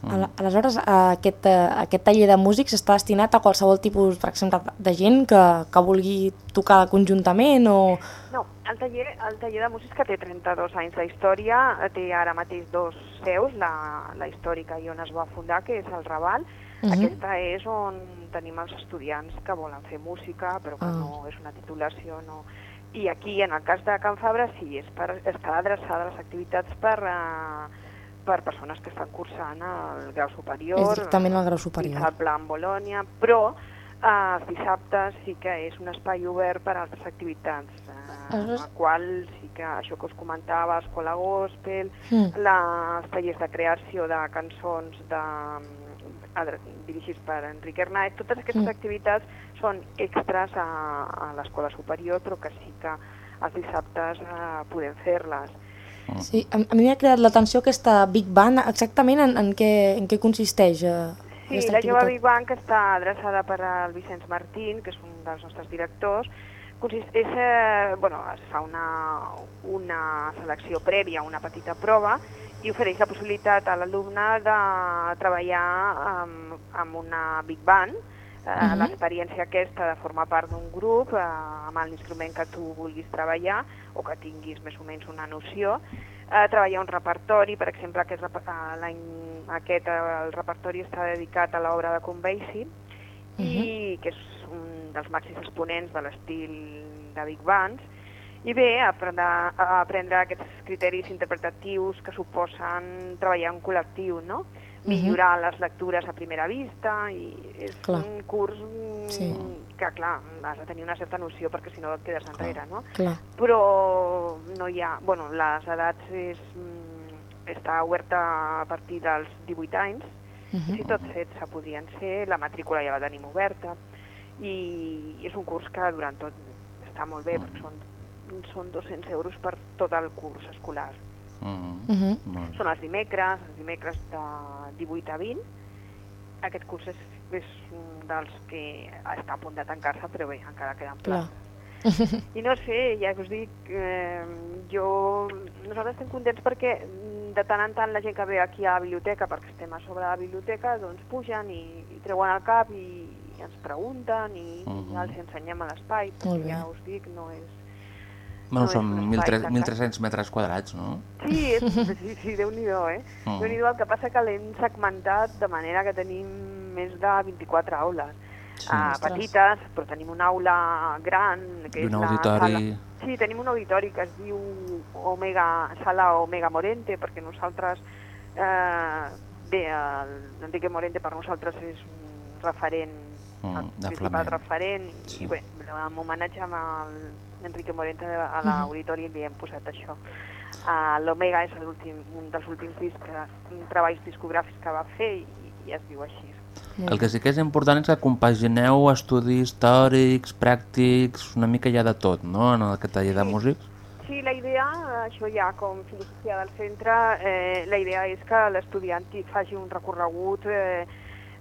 Al- Aleshores, aquest, eh, aquest taller de músics està destinat a qualsevol tipus, per exemple, de gent que, que vulgui tocar conjuntament o... No, el taller, el taller de músics que té 32 anys d'història eh, té ara mateix dos seus, la, la històrica i on es va fundar, que és el Raval. Mhm. Aquesta és on tenim els estudiants que volen fer música, però que Ah. no és una titulació, no. I aquí, en el cas de Can Fabra, sí, és per, està adreçada a les activitats per, uh, per persones que estan cursant el grau superior. És al grau superior. Al Plan Bolònia, però eh, els dissabtes sí que és un espai obert per a altres activitats, eh, Aleshores- el qual sí que això que us comentava, escola gospel, Mm. les tallers de creació de cançons de, dirigits per Enric Hernáez, totes aquestes Mm. activitats són extras a, a l'escola superior, però que sí que els dissabtes eh, podem fer-les. Sí, a, a mi m'ha cridat l'atenció aquesta Big Band, exactament en, en, què, en què consisteix eh, Sí, aquesta la Jove? Big Bang, que està adreçada per al Vicenç Martín, que és un dels nostres directors, consisteix, eh, bueno, es fa una, una selecció prèvia, una petita prova, i ofereix la possibilitat a l'alumne de treballar amb, amb una Big Band, eh, Mhm. l'experiència aquesta de formar part d'un grup eh, amb l'instrument que tu vulguis treballar o que tinguis més o menys una noció, eh, treballar un repertori, per exemple, aquest, eh, l'any aquest eh, el repertori està dedicat a l'obra de Conveysi i que és un dels màxims exponents de l'estil de Big Bands, i bé, aprendre, aprendre aquests criteris interpretatius que suposen treballar en col·lectiu, no? millorar les lectures a primera vista i és Clar. un curs mm, Sí. que, clar, has de tenir una certa noció perquè si no et quedes enrere, no? Clar. però no hi ha... Bueno, les edats és, mm, està oberta a partir dels 18 anys, Mhm. si tots 16 podien ser, la matrícula ja la tenim oberta, i és un curs que durant tot està molt bé, perquè són, són 200 euros per tot el curs escolar. Mm. Mhm. Molt bé. Són els dimecres, els dimecres de 18 a 20. Aquest curs és, és un dels que està a punt de tancar-se, però bé, encara queden Clar. places. I no sé, ja us dic, eh, jo, nosaltres estem contents perquè de tant en tant la gent que ve aquí a la biblioteca, perquè estem a sobre la biblioteca, doncs pugen i, i treuen el cap i, i ens pregunten i, Mhm. i els ensenyem a l'espai, Molt perquè bé. ja us dic, no és... Bueno, no és són un espai 1.300 tancat. 1.300 metres quadrats, no? Sí, és, sí, sí Déu-n'hi-do, eh? Mm. Déu-n'hi-do, el que passa que l'hem segmentat de manera que tenim més de 24 aules. Sí. Ostres. petites, però tenim una aula gran, que I és un la auditori. sala... Sí, tenim un auditori que es diu Omega, Sala Omega Morente, perquè nosaltres... Eh, bé, l'Enrique Morente per nosaltres és un referent, Mm, el principal flamenc. referent, Sí. i bé, en homenatge amb el Enrique Morente a l'auditori li hem posat això. Uh, L'Omega és l'últim, un dels últims discs, que- treballs discogràfics que va fer i, i es diu així. El que sí que és important és que compagineu estudis històrics, pràctics, una mica ja de tot, no?, en aquest taller de Sí. músics. Sí, la idea, això ja com filosofia del centre, eh, la idea és que l'estudiant faci un recorregut eh,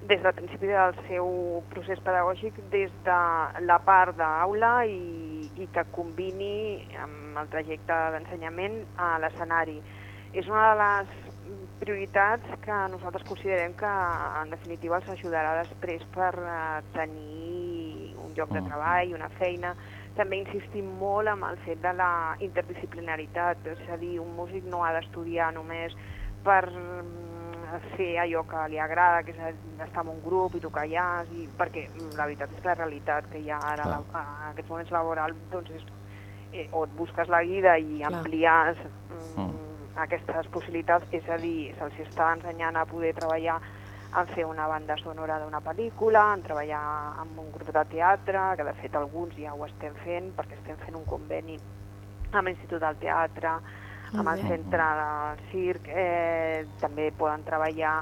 des del principi del seu procés pedagògic, des de la part d'aula i, i que combini amb el trajecte d'ensenyament a l'escenari. És una de les prioritats que nosaltres considerem que en definitiva els ajudarà després per eh, tenir un lloc de Mm. treball, una feina, també insistim molt amb el fet de la interdisciplinaritat, és a dir, un músic no ha d'estudiar només per fer allò que li agrada, que és estar en un grup i tocar jazz, i, perquè mm, la veritat és que la realitat que hi ha ara Clar. a, a aquests moments laborals doncs és, eh, o et busques la vida i amplies mm, aquestes possibilitats, és a dir, se'ls està ensenyant a poder treballar en fer una banda sonora d'una pel·lícula, en treballar amb un grup de teatre, que de fet alguns ja ho estem fent, perquè estem fent un conveni amb l'Institut del Teatre, amb el. Centre del Circ, eh, també poden treballar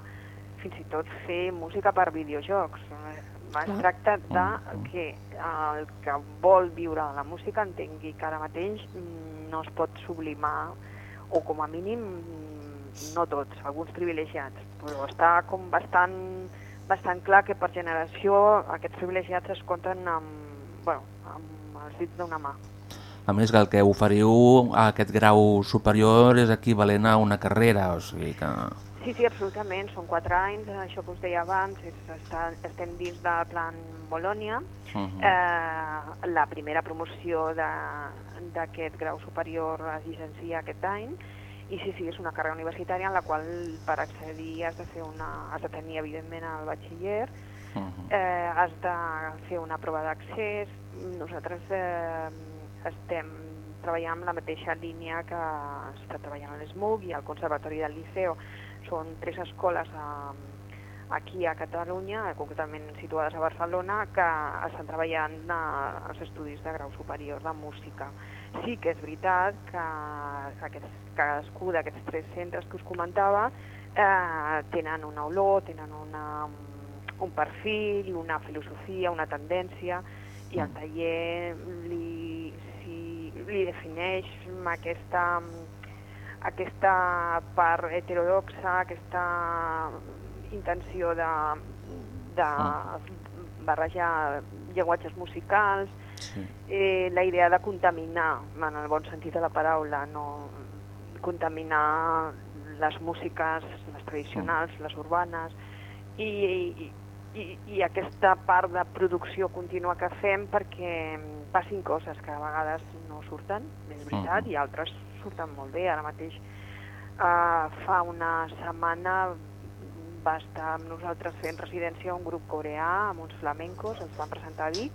fins i tot fer música per videojocs. Eh, Es tracta de que el que vol viure de la música entengui que ara mateix mm, no es pot sublimar, o com a mínim mm, no tots, alguns privilegiats, però està com bastant, bastant clar que per generació aquests privilegiats es compten amb, bueno, amb els dits d'una mà. A més que el que oferiu a aquest grau superior és equivalent a una carrera, o sigui que... Sí, sí, absolutament. Són quatre anys, això que us deia abans, és, està, estem dins del plan Bolònia. Uh -huh. Eh, la primera promoció de- d'aquest grau superior es llicencia aquest any i sí, sí, és una carrera universitària en la qual per accedir has de, fer una, has de tenir evidentment el batxiller, Uh -huh. eh, has de fer una prova d'accés. Nosaltres eh, estem treballant amb la mateixa línia que està treballant l'ESMUC i al Conservatori del Liceu. Són tres escoles a, aquí a Catalunya, concretament situades a Barcelona, que estan treballant als estudis de grau superior de música. Sí que és veritat que aquests, cadascú d'aquests tres centres que us comentava eh, tenen una olor, tenen una, un perfil, una filosofia, una tendència, i el taller li, li defineix aquesta, aquesta part heterodoxa, aquesta intenció de, de barrejar llenguatges musicals, Sí. eh, la idea de contaminar, en el bon sentit de la paraula, no contaminar les músiques, les tradicionals, les urbanes, i, i, i aquesta part de producció contínua que fem perquè passin coses que a vegades no surten, és veritat, Mhm. i altres surten molt bé. Ara mateix eh, fa una setmana va estar amb nosaltres fent residència un grup coreà amb uns flamencos, ens van presentar a Vic,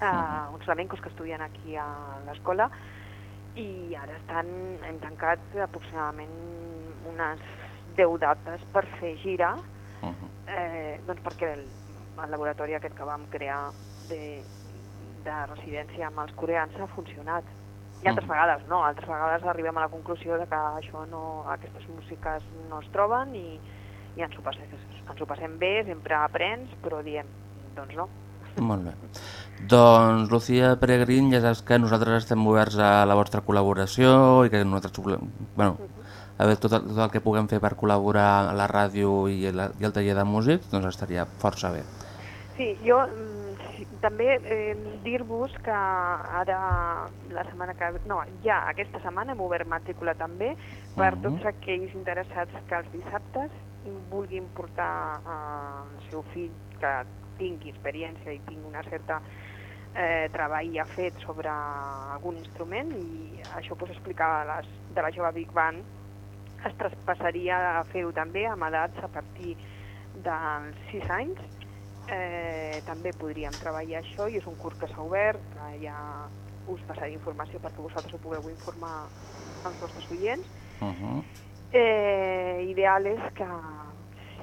uh, uns flamencos que estudien aquí a l'escola i ara estan, hem tancat aproximadament unes 10 dates per fer gira, Uh -huh. eh, doncs perquè el, el laboratori aquest que vam crear de, de residència amb els coreans ha funcionat. I altres Mhm. vegades no, altres vegades arribem a la conclusió de que això no, aquestes músiques no es troben i, i ens, ho passem, ens ho passem bé, sempre aprens, però diem, doncs no. Molt bé. Doncs, Lucía Peregrín, ja saps que nosaltres estem oberts a la vostra col·laboració i que nosaltres, bueno, a veure, tot el, tot el que puguem fer per col·laborar a la ràdio i, la, i el taller de músics, doncs estaria força bé. Sí, jo mm, també eh, dir-vos que ara la setmana que... No, ja aquesta setmana hem obert matrícula també per Mhm. tots aquells interessats que els dissabtes vulguin portar eh, el seu fill que tingui experiència i tingui una certa eh, treball ja fet sobre algun instrument i això explicava de, les, de la jove Big Band es traspassaria a fer-ho també amb edats a partir dels 6 anys eh, també podríem treballar això i és un curs que s'ha obert, que ja us passaré informació perquè vosaltres ho pugueu informar als vostres oients. Uh -huh. Eh, ideal és que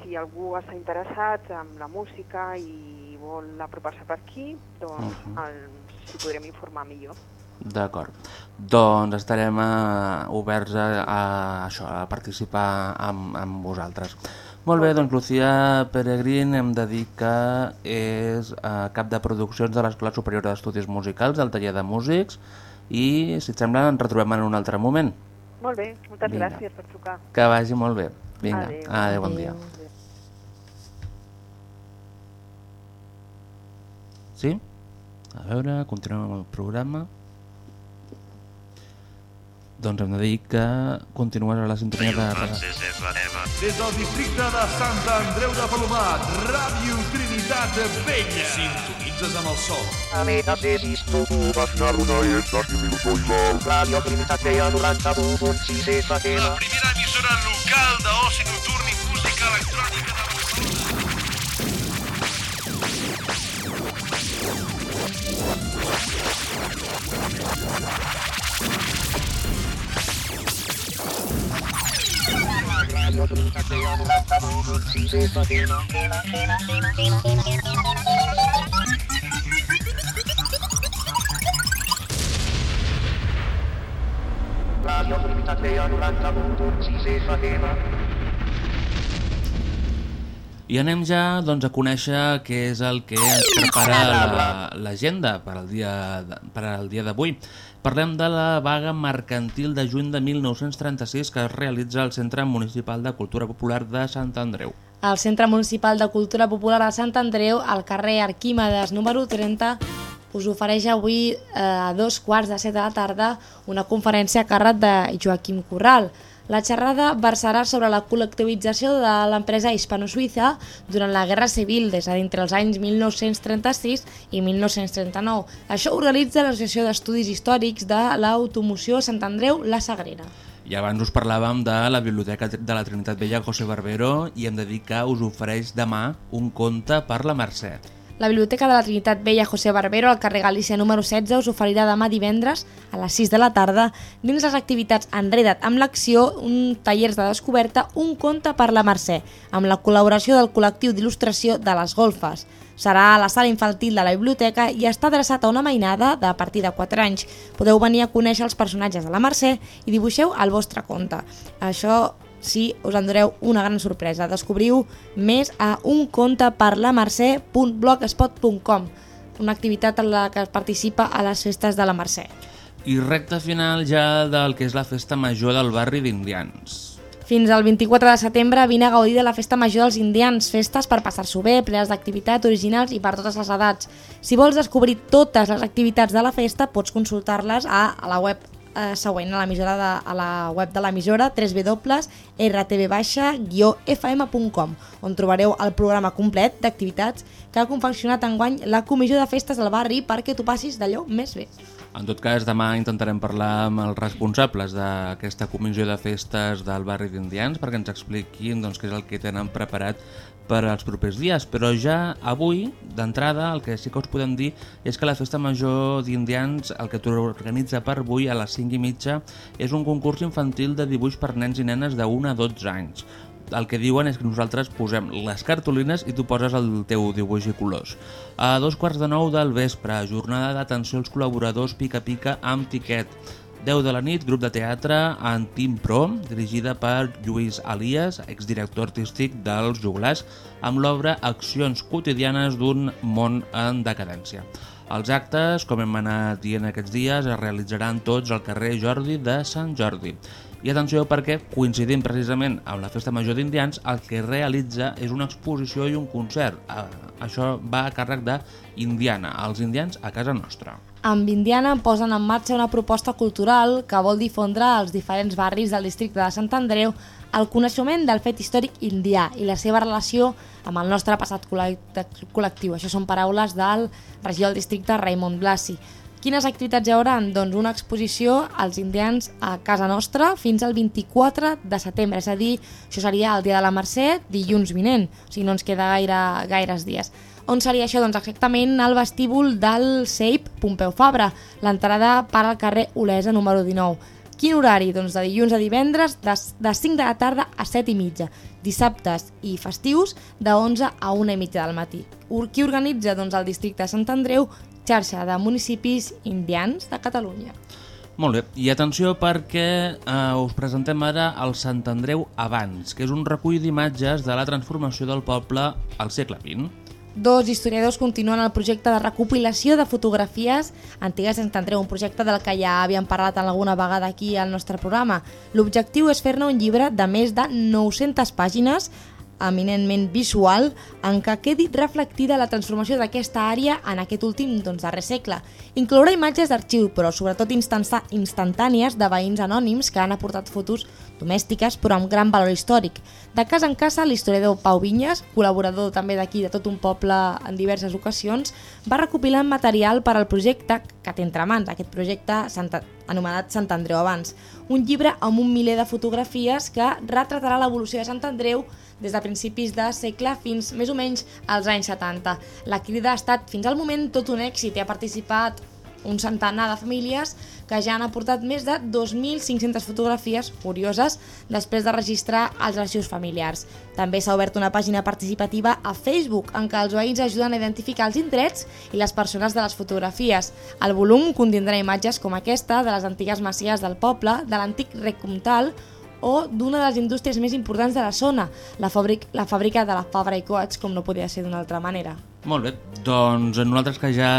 si algú està interessat en la música i vol apropar-se per aquí, doncs Mhm. el, si podrem informar millor. D'acord. Doncs estarem eh, oberts a, a, això, a participar amb, amb vosaltres. Molt bé, doncs Lucía Peregrín hem de dir que és eh, cap de produccions de l'Escola Superior d'Estudis Musicals del taller de músics i, si et sembla, ens retrobem en un altre moment. Molt bé, moltes Vinga. gràcies per trucar. Que vagi molt bé. Vinga, Adéu. adéu bon dia. Sí? A veure, continuem amb el programa. Doncs hem de dir que continues a la sintonia de... Des del districte de Sant Andreu de Palomat, Ràdio Trinitat Vella. Sintonitzes amb el sol. La primera emissora local d'oci nocturn i música electrònica de Barcelona. I anem ja doncs, a conèixer què és el que ens prepara la- l'agenda per al dia per al dia d'avui. Parlem de la vaga mercantil de juny de 1936 que es realitza al Centre Municipal de Cultura Popular de Sant Andreu. El Centre Municipal de Cultura Popular de Sant Andreu, al carrer Arquímedes número 30, us ofereix avui eh, a dos quarts de set de la tarda una conferència a càrrec de Joaquim Corral. La xerrada versarà sobre la col·lectivització de l'empresa hispano-suïssa durant la Guerra Civil, des d'entre els anys 1936 i 1939. Això organitza l'Associació d'Estudis Històrics de l'Automoció Sant Andreu La Sagrera. I abans us parlàvem de la Biblioteca de la Trinitat Vella José Barbero i hem de dir que us ofereix demà un conte per la Mercè. La Biblioteca de la Trinitat Vella José Barbero al carrer Galícia número 16 us oferirà demà divendres a les 6 de la tarda dins les activitats Enreda't amb l'acció, un tallers de descoberta, un conte per la Mercè, amb la col·laboració del col·lectiu d'il·lustració de les Golfes. Serà a la sala infantil de la biblioteca i està adreçat a una mainada de a partir de 4 anys. Podeu venir a conèixer els personatges de la Mercè i dibuixeu el vostre conte. Això sí, us endureu una gran sorpresa. Descobriu més a unconteparlamercè.blogspot.com una activitat en la que participa a les festes de la Mercè. I recta final ja del que és la festa major del barri d'Indians. Fins al 24 de setembre vine a gaudir de la Festa Major dels Indians, festes per passar-s'ho bé, plenes d'activitat originals i per totes les edats. Si vols descobrir totes les activitats de la festa, pots consultar-les a, a la web eh, següent, a l'emissora de, a la web de l'emissora www.rtv-fm.com on trobareu el programa complet d'activitats que ha confeccionat enguany la Comissió de Festes del Barri perquè tu passis d'allò més bé. En tot cas, demà intentarem parlar amb els responsables d'aquesta comissió de festes del barri d'Indians perquè ens expliquin doncs, què és el que tenen preparat per als propers dies. Però ja avui, d'entrada, el que sí que us podem dir és que la festa major d'Indians, el que t'organitza per avui a les 5 i mitja, és un concurs infantil de dibuix per nens i nenes de 1 a 12 anys el que diuen és que nosaltres posem les cartolines i tu poses el teu dibuix i colors. A dos quarts de nou del vespre, jornada d'atenció als col·laboradors pica-pica amb tiquet. 10 de la nit, grup de teatre en Team Pro, dirigida per Lluís Elias, exdirector artístic dels Juglars, amb l'obra Accions quotidianes d'un món en decadència. Els actes, com hem anat dient aquests dies, es realitzaran tots al carrer Jordi de Sant Jordi. I atenció perquè, coincidint precisament amb la Festa Major d'Indians, el que realitza és una exposició i un concert. Això va a càrrec d'Indiana, els indians a casa nostra. Amb Indiana posen en marxa una proposta cultural que vol difondre als diferents barris del districte de Sant Andreu el coneixement del fet històric indià i la seva relació amb el nostre passat col·lectiu. Això són paraules del regidor del districte Raimon Blasi. Quines activitats hi haurà? Doncs una exposició als indians a casa nostra fins al 24 de setembre, és a dir, això seria el dia de la Mercè, dilluns vinent, o sigui, no ens queda gaire, gaires dies. On seria això? Doncs exactament al vestíbul del CEIP Pompeu Fabra, l'entrada per al carrer Olesa número 19. Quin horari? Doncs de dilluns a divendres de, de 5 de la tarda a 7 i mitja. Dissabtes i festius de 11 a 1 i mitja del matí. Qui organitza? Doncs el districte de Sant Andreu, xarxa de municipis indians de Catalunya. Molt bé, i atenció perquè eh, us presentem ara el Sant Andreu Abans, que és un recull d'imatges de la transformació del poble al segle XX. Dos historiadors continuen el projecte de recopilació de fotografies antigues de Sant Andreu, un projecte del que ja havíem parlat alguna vegada aquí al nostre programa. L'objectiu és fer-ne un llibre de més de 900 pàgines eminentment visual en què quedi reflectida la transformació d'aquesta àrea en aquest últim doncs, darrer segle. Inclourà imatges d'arxiu, però sobretot instantànies de veïns anònims que han aportat fotos domèstiques però amb gran valor històric. De casa en casa, l'historiador Pau Vinyes, col·laborador també d'aquí de tot un poble en diverses ocasions, va recopilant material per al projecte que té entre mans, aquest projecte Santa, anomenat Sant Andreu abans. Un llibre amb un miler de fotografies que retratarà l'evolució de Sant Andreu des de principis de segle fins més o menys als anys 70. La crida ha estat fins al moment tot un èxit i ha participat un centenar de famílies que ja han aportat més de 2.500 fotografies curioses després de registrar els arxius familiars. També s'ha obert una pàgina participativa a Facebook en què els veïns ajuden a identificar els indrets i les persones de les fotografies. El volum contindrà imatges com aquesta de les antigues masies del poble, de l'antic rec comtal o d'una de les indústries més importants de la zona, la, fàbric, la fàbrica de la Fabra i Coats, com no podia ser d'una altra manera. Molt bé, doncs nosaltres que ja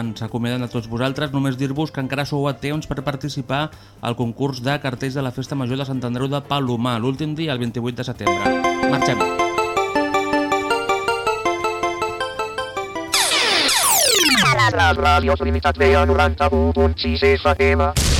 ens acomodem de tots vosaltres, només dir-vos que encara sou a temps per participar al concurs de cartells de la Festa Major de Sant Andreu de Palomar, l'últim dia, el 28 de setembre. Marxem. La ràdio Trinitat Vella 91.6 FM.